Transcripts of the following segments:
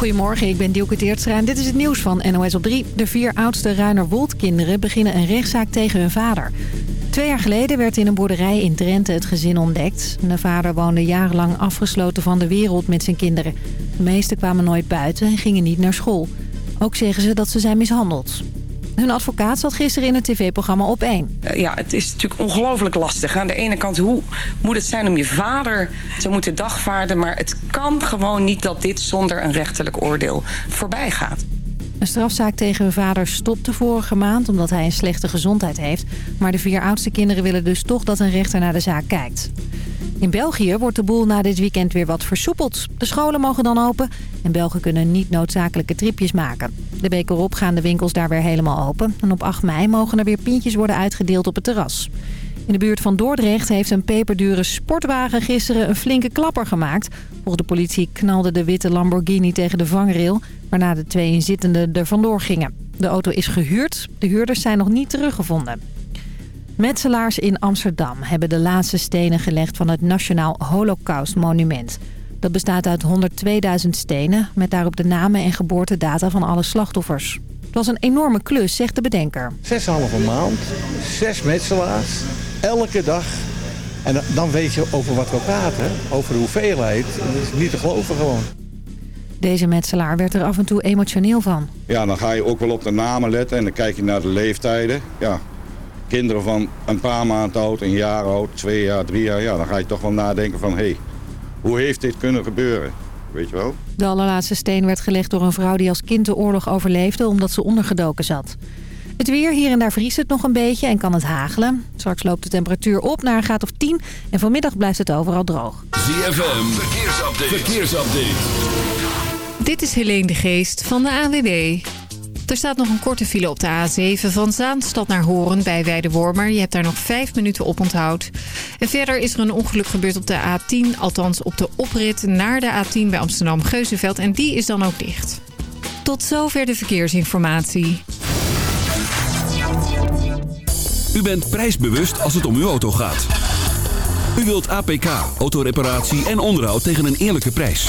Goedemorgen, ik ben Dielke Teertstra en dit is het nieuws van NOS op 3. De vier oudste Ruinerwold-kinderen beginnen een rechtszaak tegen hun vader. Twee jaar geleden werd in een boerderij in Drenthe het gezin ontdekt. De vader woonde jarenlang afgesloten van de wereld met zijn kinderen. De meesten kwamen nooit buiten en gingen niet naar school. Ook zeggen ze dat ze zijn mishandeld. Hun advocaat zat gisteren in het tv-programma Op 1. Eh, ja, het is natuurlijk ongelooflijk lastig. Aan de ene kant, hoe moet het zijn om je vader te moeten dagvaarden... maar het kan gewoon niet dat dit zonder een rechterlijk oordeel voorbij gaat. Een strafzaak tegen hun vader stopte vorige maand omdat hij een slechte gezondheid heeft. Maar de vier oudste kinderen willen dus toch dat een rechter naar de zaak kijkt. In België wordt de boel na dit weekend weer wat versoepeld. De scholen mogen dan open en Belgen kunnen niet noodzakelijke tripjes maken. De week erop gaan de winkels daar weer helemaal open. En op 8 mei mogen er weer pintjes worden uitgedeeld op het terras. In de buurt van Dordrecht heeft een peperdure sportwagen gisteren een flinke klapper gemaakt. Volgens de politie knalde de witte Lamborghini tegen de vangrail... waarna de twee inzittenden er vandoor gingen. De auto is gehuurd. De huurders zijn nog niet teruggevonden. Metselaars in Amsterdam hebben de laatste stenen gelegd van het Nationaal Holocaust Monument. Dat bestaat uit 102.000 stenen met daarop de namen en geboortedata van alle slachtoffers. Het was een enorme klus, zegt de bedenker. Zes halve maand, zes metselaars, elke dag. En dan weet je over wat we praten, over de hoeveelheid. Dat is niet te geloven gewoon. Deze metselaar werd er af en toe emotioneel van. Ja, dan ga je ook wel op de namen letten en dan kijk je naar de leeftijden. Ja, kinderen van een paar maanden oud, een jaar oud, twee jaar, drie jaar. Ja, dan ga je toch wel nadenken van, hé, hey, hoe heeft dit kunnen gebeuren? Weet je wel? De allerlaatste steen werd gelegd door een vrouw die als kind de oorlog overleefde omdat ze ondergedoken zat. Het weer, hier en daar vriest het nog een beetje en kan het hagelen. Straks loopt de temperatuur op naar een graad of 10 en vanmiddag blijft het overal droog. ZFM, verkeersupdate. verkeersupdate. Dit is Helene de Geest van de AWB. Er staat nog een korte file op de A7 van Zaanstad naar Horen bij Weidewormer. Je hebt daar nog vijf minuten op onthoud. En verder is er een ongeluk gebeurd op de A10, althans op de oprit naar de A10 bij Amsterdam-Geuzenveld. En die is dan ook dicht. Tot zover de verkeersinformatie. U bent prijsbewust als het om uw auto gaat. U wilt APK, autoreparatie en onderhoud tegen een eerlijke prijs.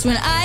That's when I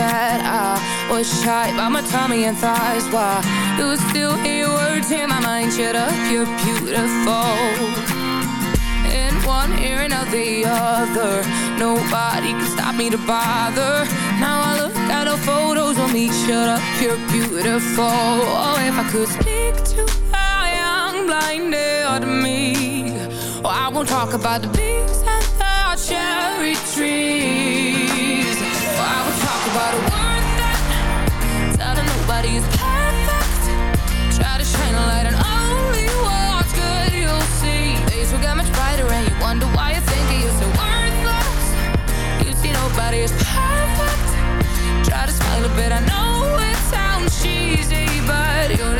fat. I was shy by my tummy and thighs. Why do I still hear words in my mind? Shut up, you're beautiful. In one ear and out the other. Nobody can stop me to bother. Now I look at the photos of me. Shut up, you're beautiful. Oh, if I could speak to a young blinded me. Oh, I won't talk about the bees and the cherry trees. About a word that telling nobody is perfect. Try to shine a light on only what's good you'll see. Days will get much brighter and you wonder why you think you're so worthless. You see nobody is perfect. Try to smile a bit, I know it sounds cheesy, but you're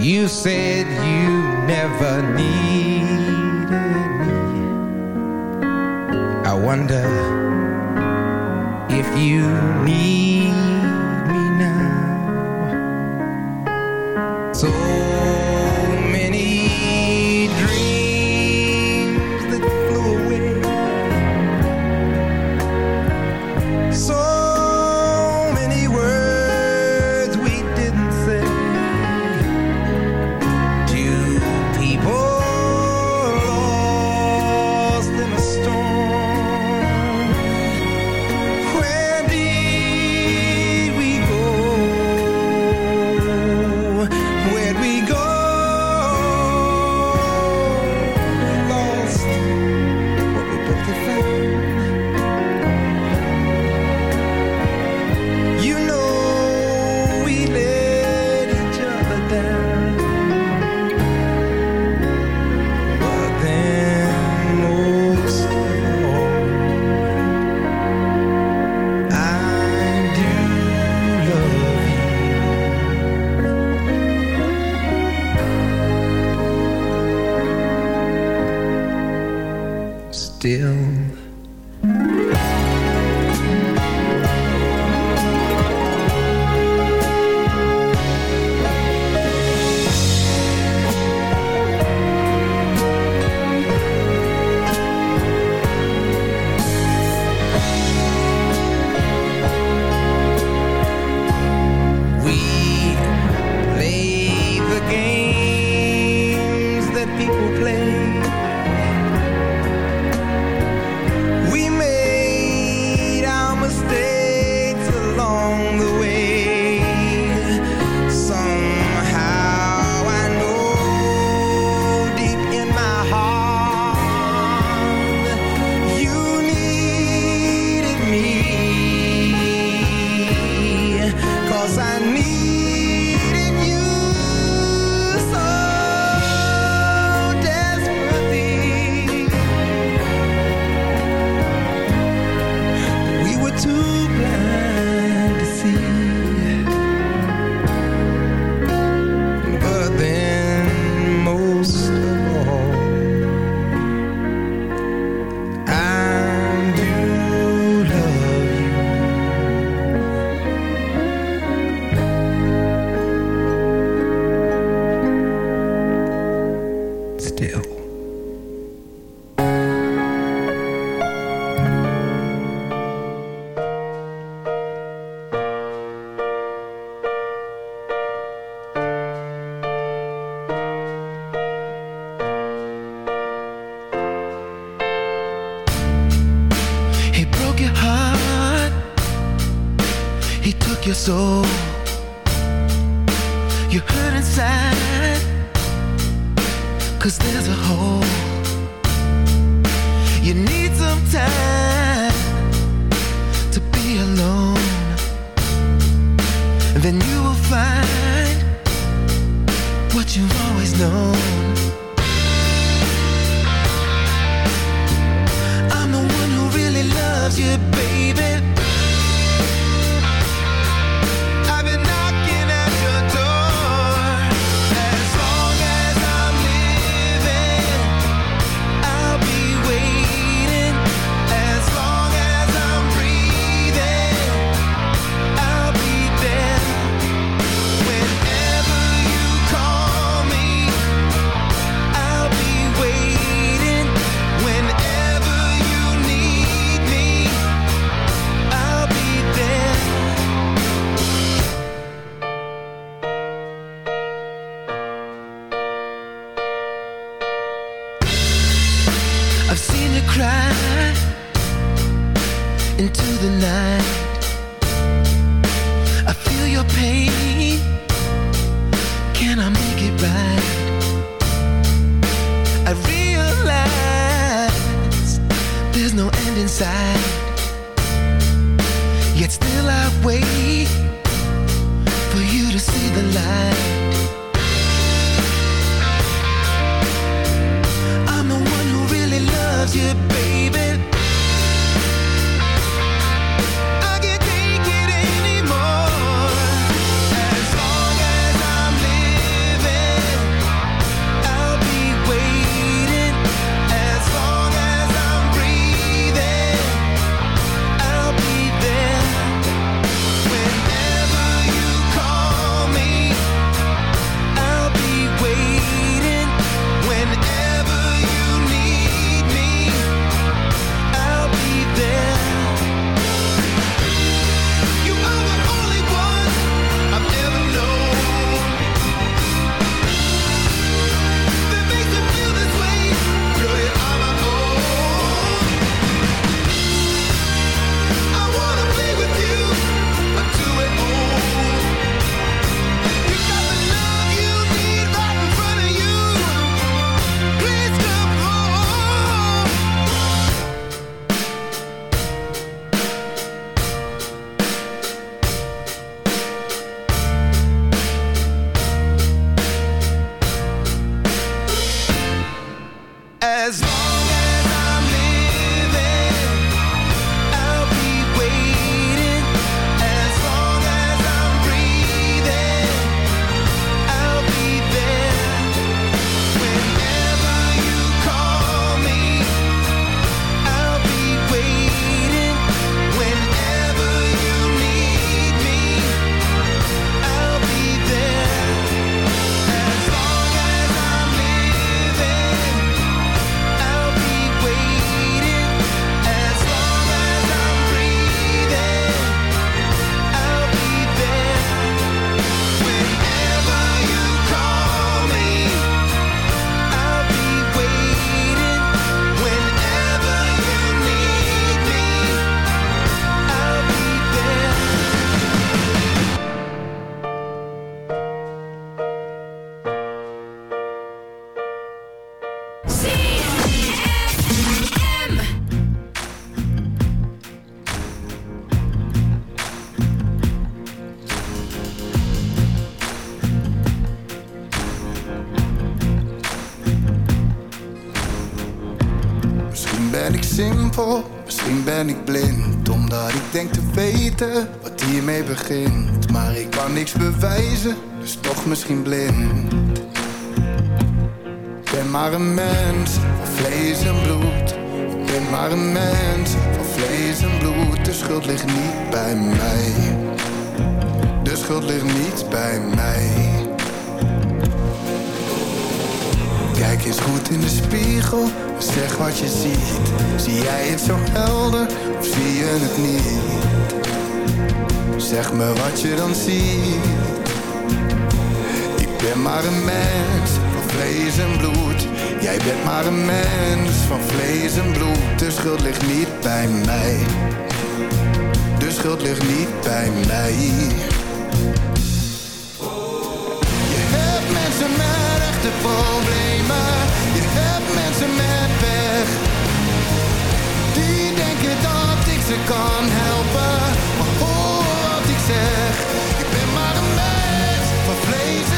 You said you never needed me. I wonder if you need me now. So dus toch misschien blind Ik ben maar een mens van vlees en bloed Ik ben maar een mens van vlees en bloed De schuld ligt niet bij mij De schuld ligt niet bij mij Kijk eens goed in de spiegel zeg wat je ziet. Zie jij het zo helder of zie je het niet? Zeg me wat je dan ziet. Ben maar een mens van vlees en bloed. Jij bent maar een mens van vlees en bloed. De schuld ligt niet bij mij. De schuld ligt niet bij mij. Je hebt mensen met echte problemen. Je hebt mensen met pech. Die denken dat ik ze kan helpen. Maar hoor wat ik zeg. Ik ben maar een mens van vlees en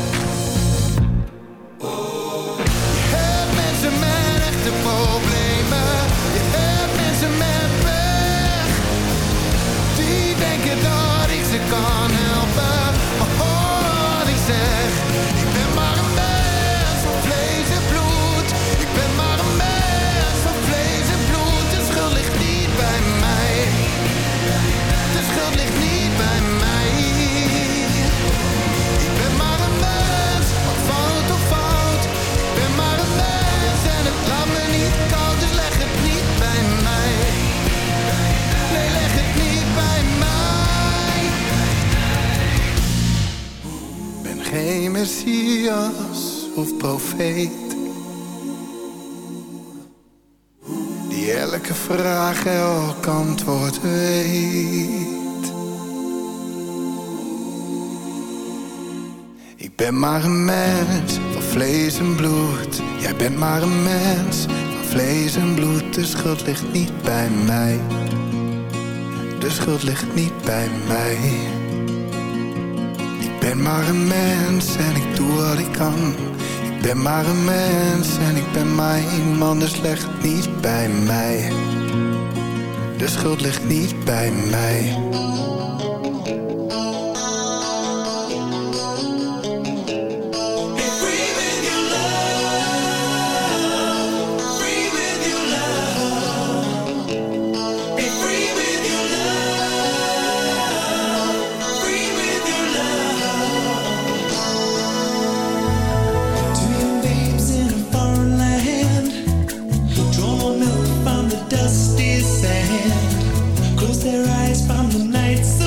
schuld ligt niet bij mij. De schuld ligt niet bij mij. Ik ben maar een mens en ik doe wat ik kan. Ik ben maar een mens en ik ben maar iemand. De schuld ligt niet bij mij. De schuld ligt niet bij mij. their eyes from the night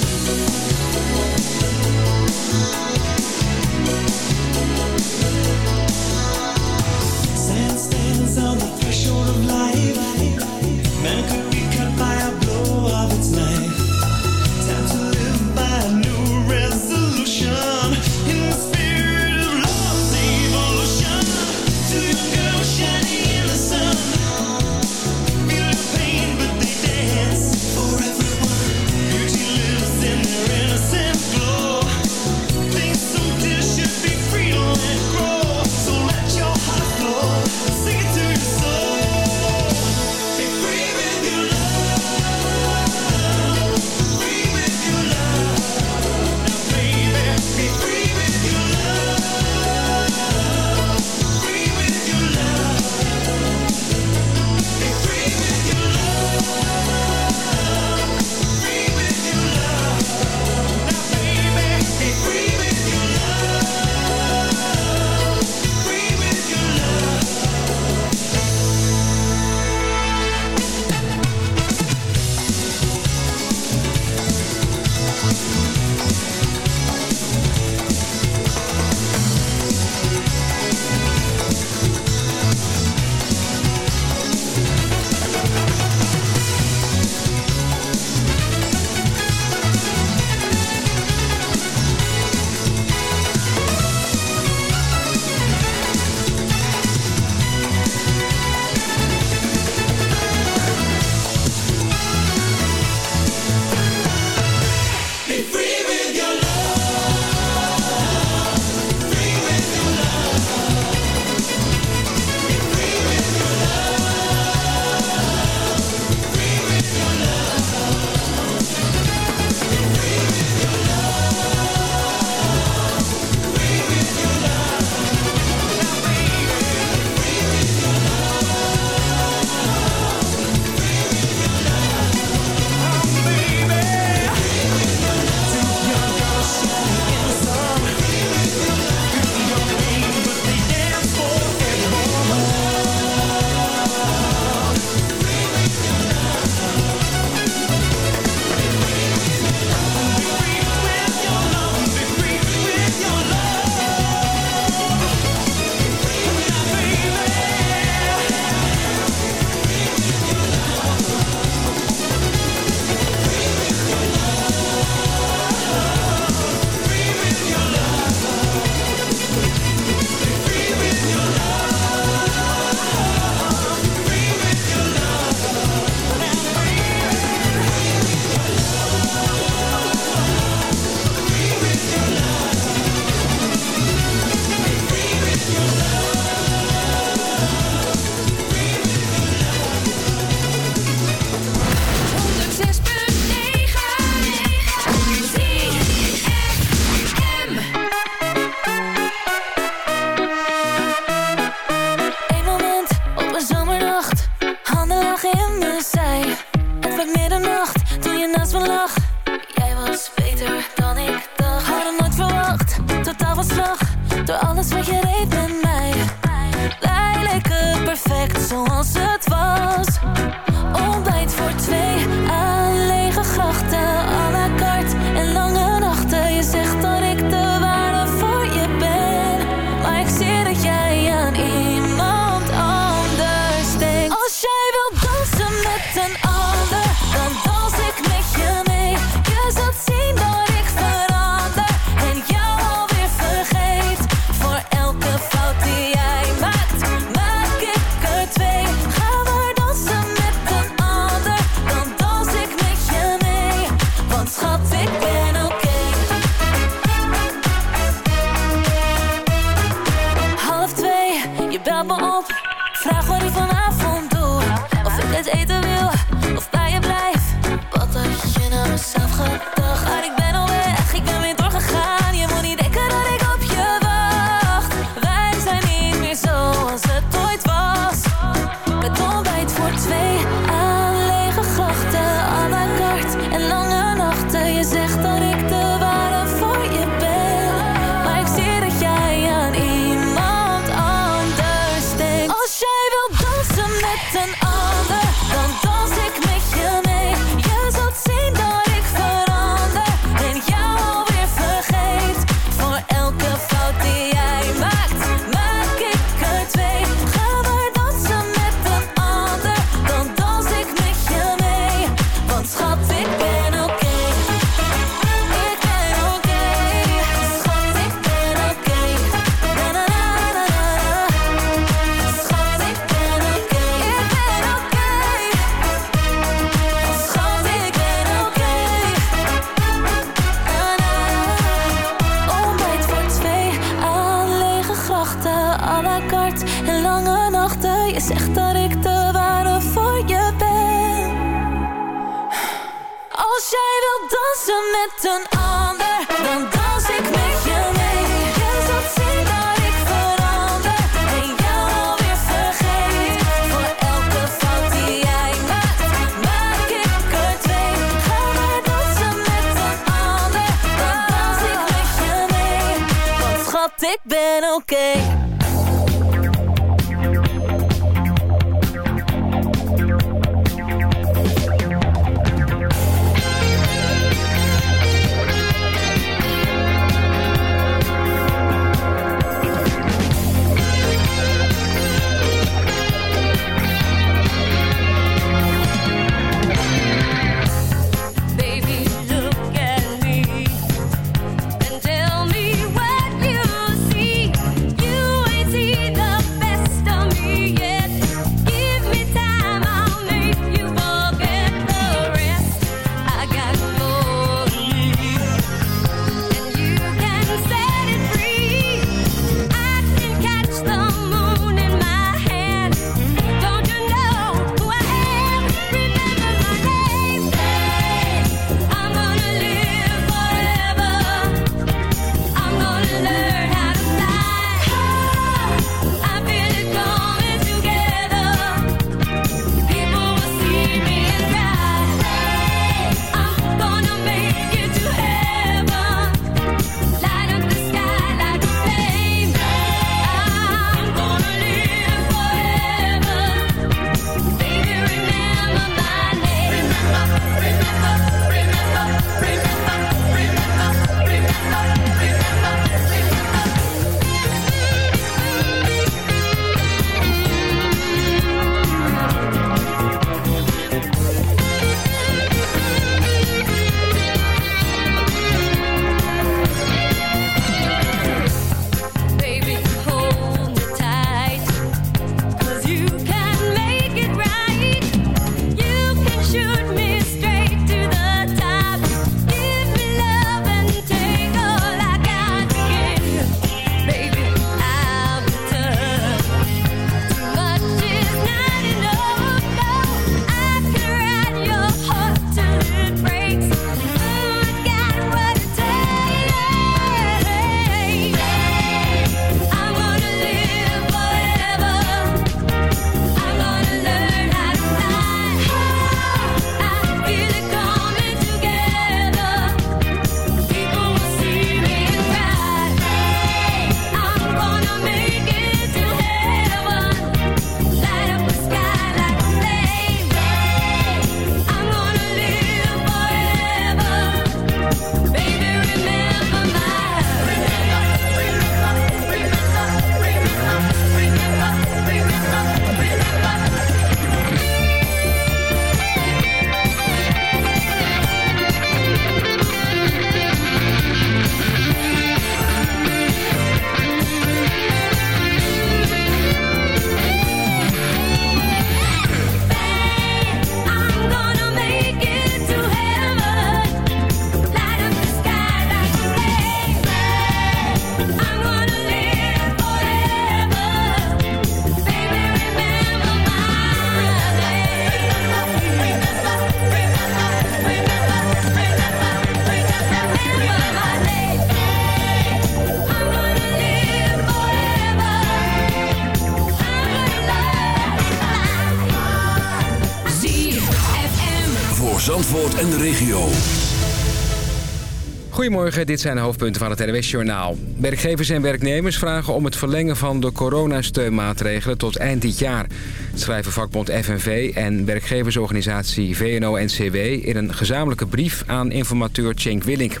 dit zijn de hoofdpunten van het NWS-journaal. Werkgevers en werknemers vragen om het verlengen van de coronasteunmaatregelen tot eind dit jaar. Schrijven vakbond FNV en werkgeversorganisatie VNO-NCW in een gezamenlijke brief aan informateur Cenk Willink.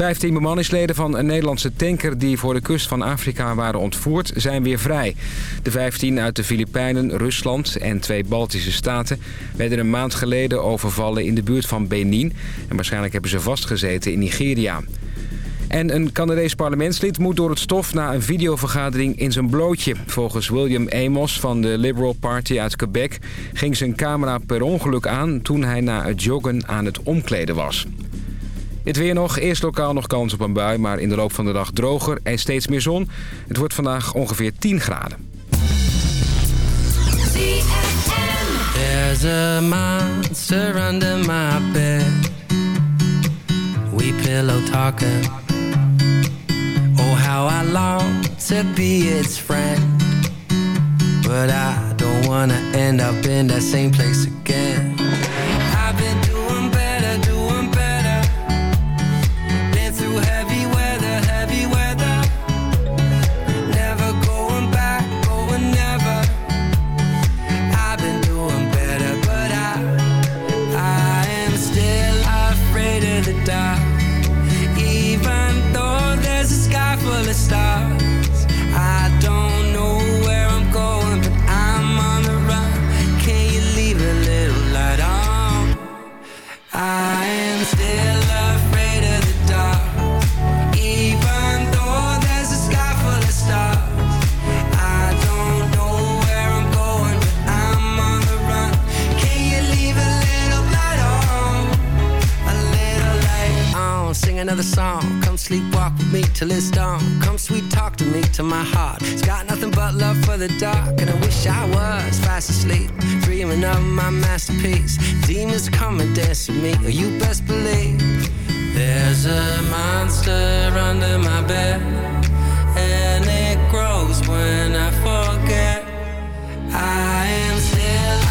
Vijftien bemanningsleden van een Nederlandse tanker die voor de kust van Afrika waren ontvoerd zijn weer vrij. De vijftien uit de Filipijnen, Rusland en twee Baltische staten werden een maand geleden overvallen in de buurt van Benin. En waarschijnlijk hebben ze vastgezeten in Nigeria. En een Canadees parlementslid moet door het stof na een videovergadering in zijn blootje. Volgens William Amos van de Liberal Party uit Quebec ging zijn camera per ongeluk aan toen hij na het joggen aan het omkleden was. Het weer nog. Eerst lokaal nog kans op een bui, maar in de loop van de dag droger en steeds meer zon. Het wordt vandaag ongeveer 10 graden. There's a monster under my bed. We pillow talking. Oh, how I long to be its friend. But I don't wanna end up in that same place again. To my heart. It's got nothing but love for the dark. And I wish I was fast asleep, dreaming of my masterpiece. Demons come and dance with me. Oh, you best believe. There's a monster under my bed, and it grows when I forget. I am still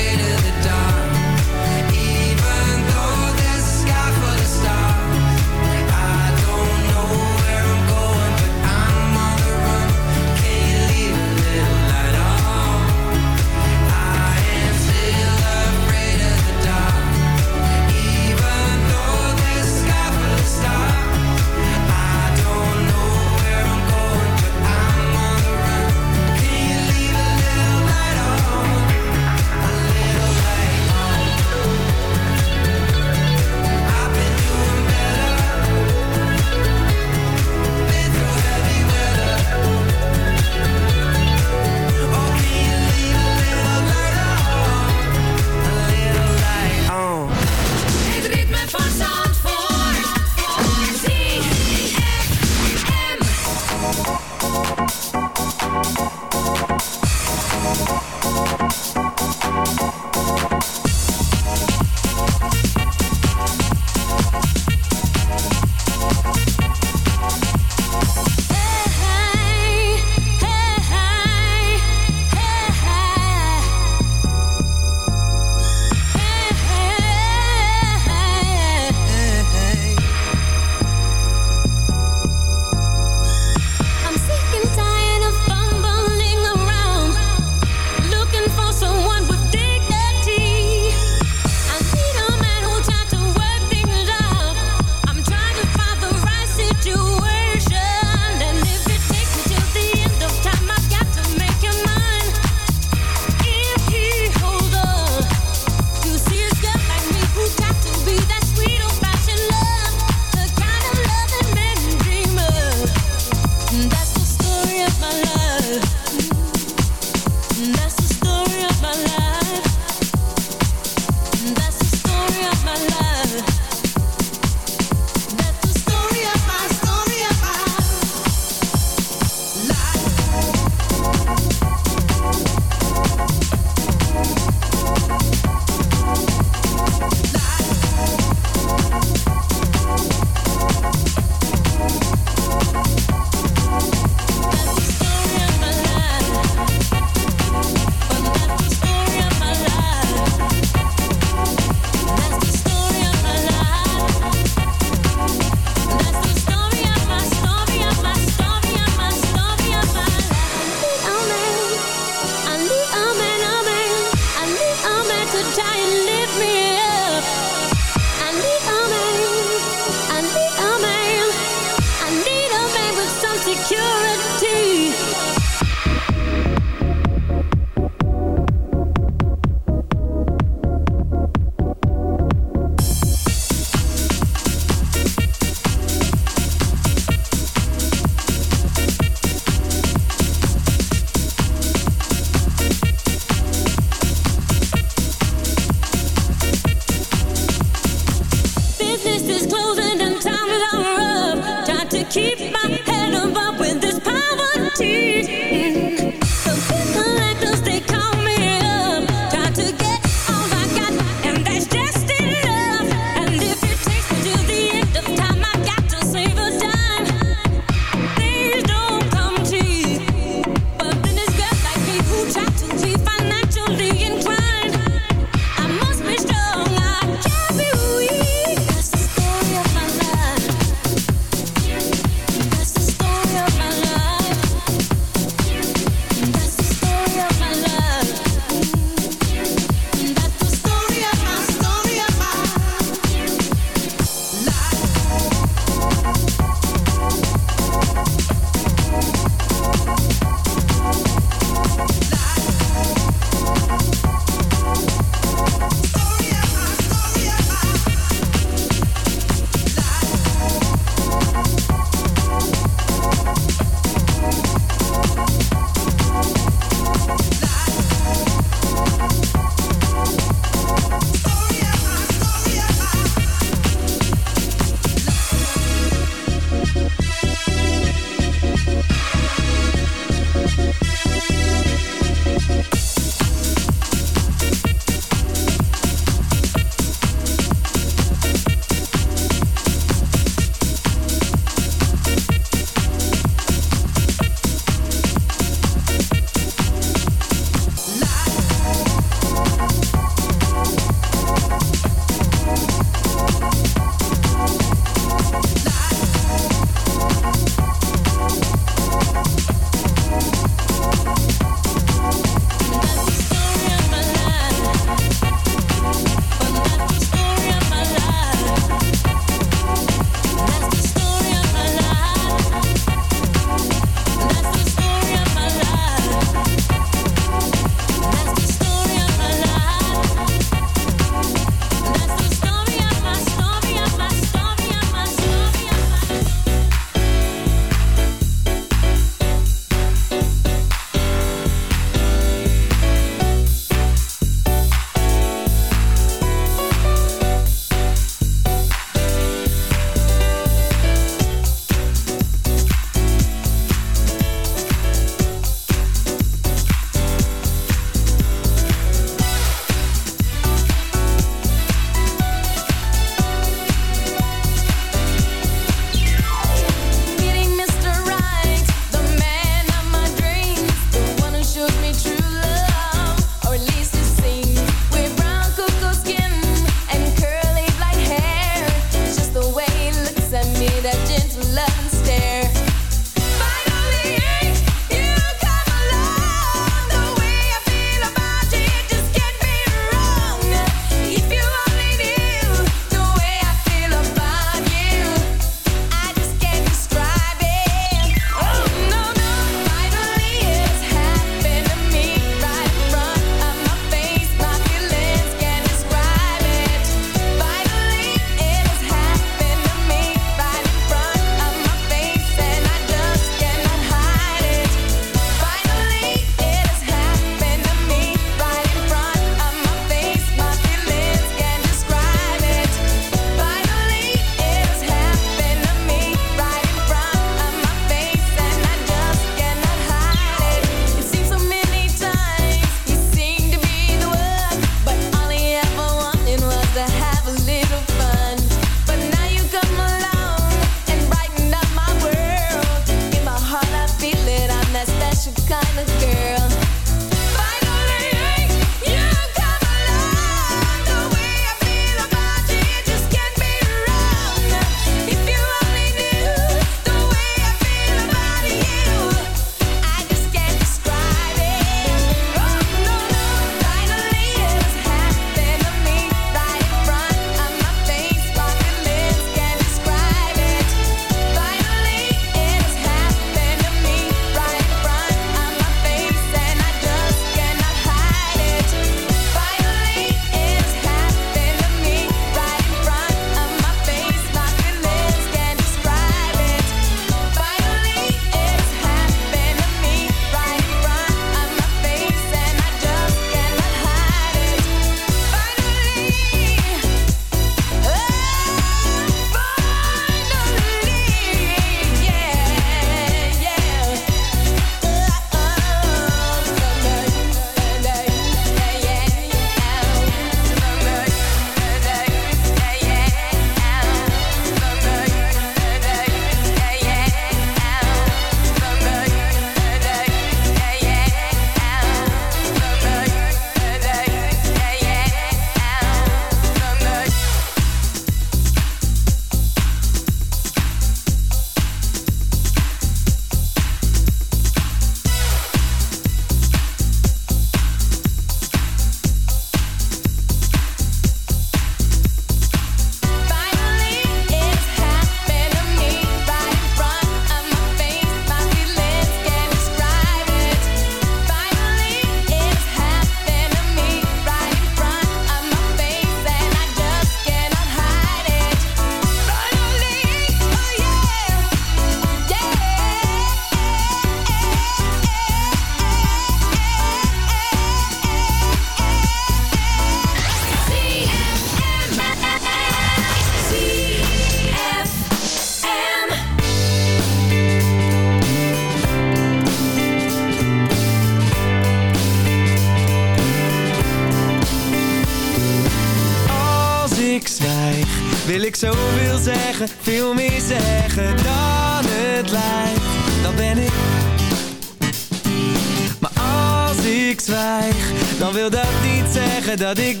dat ik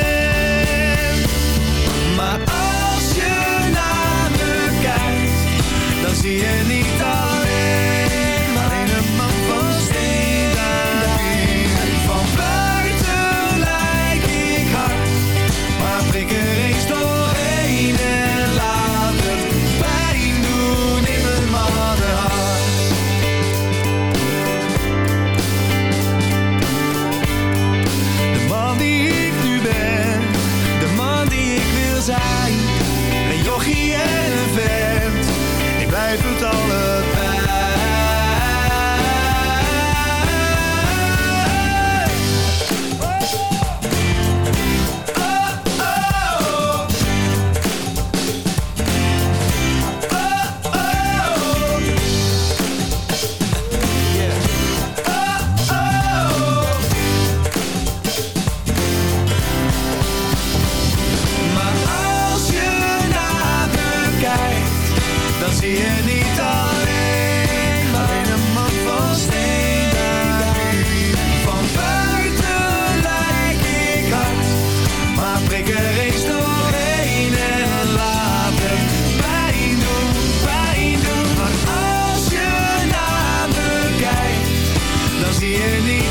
Dan zie je dan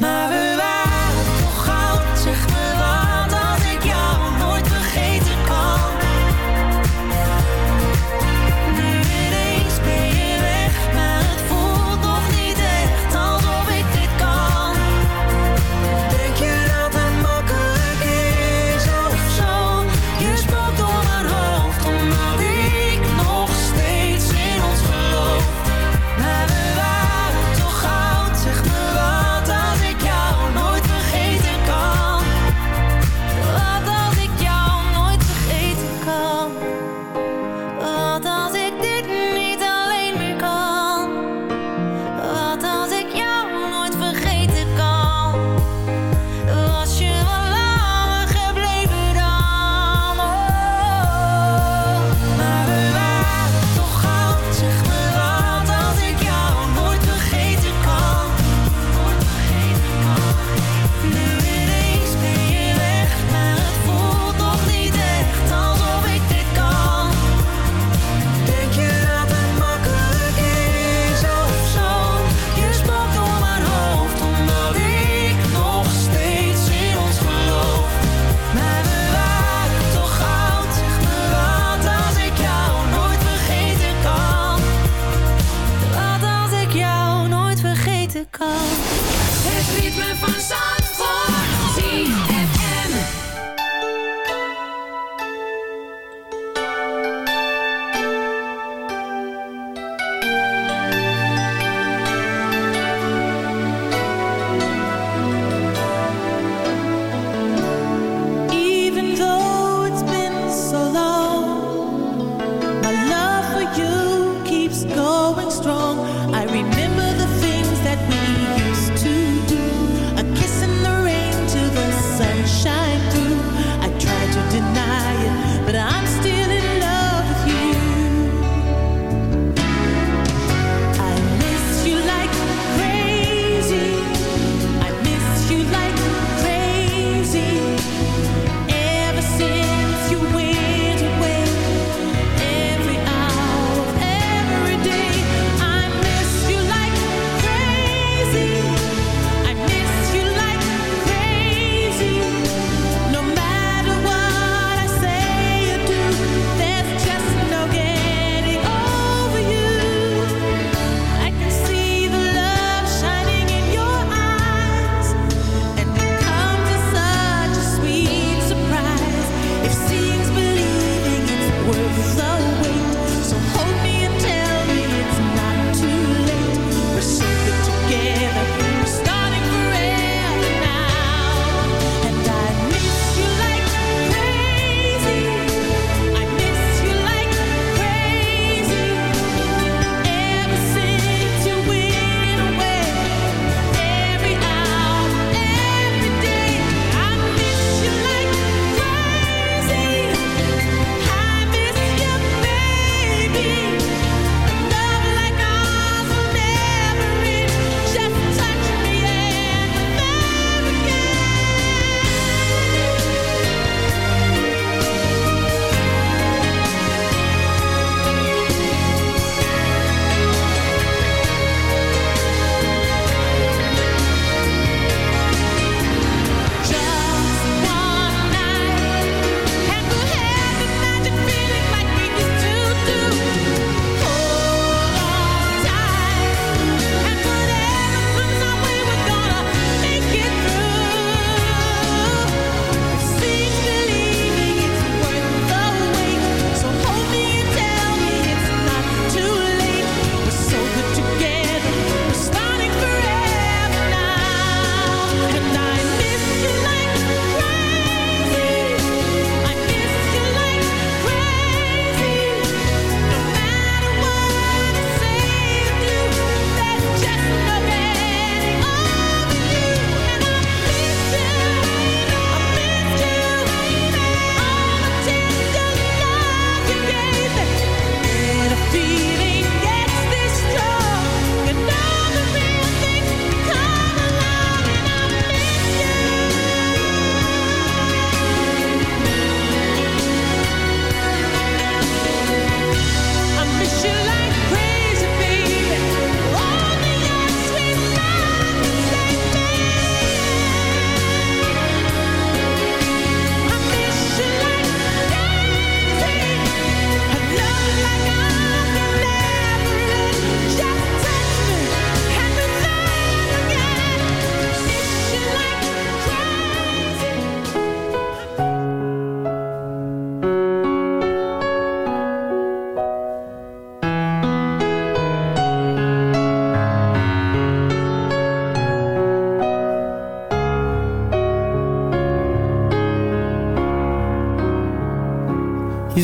Maar we waren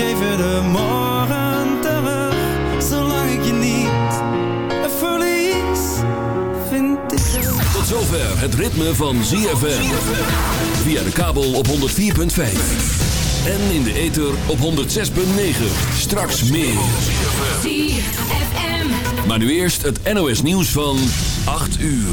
Je de morgen terug. Zolang ik je niet verlies, vind ik het. Tot zover het ritme van ZFM. Via de kabel op 104.5. En in de ether op 106.9. Straks meer. ZFM. Maar nu eerst het NOS nieuws van 8 uur.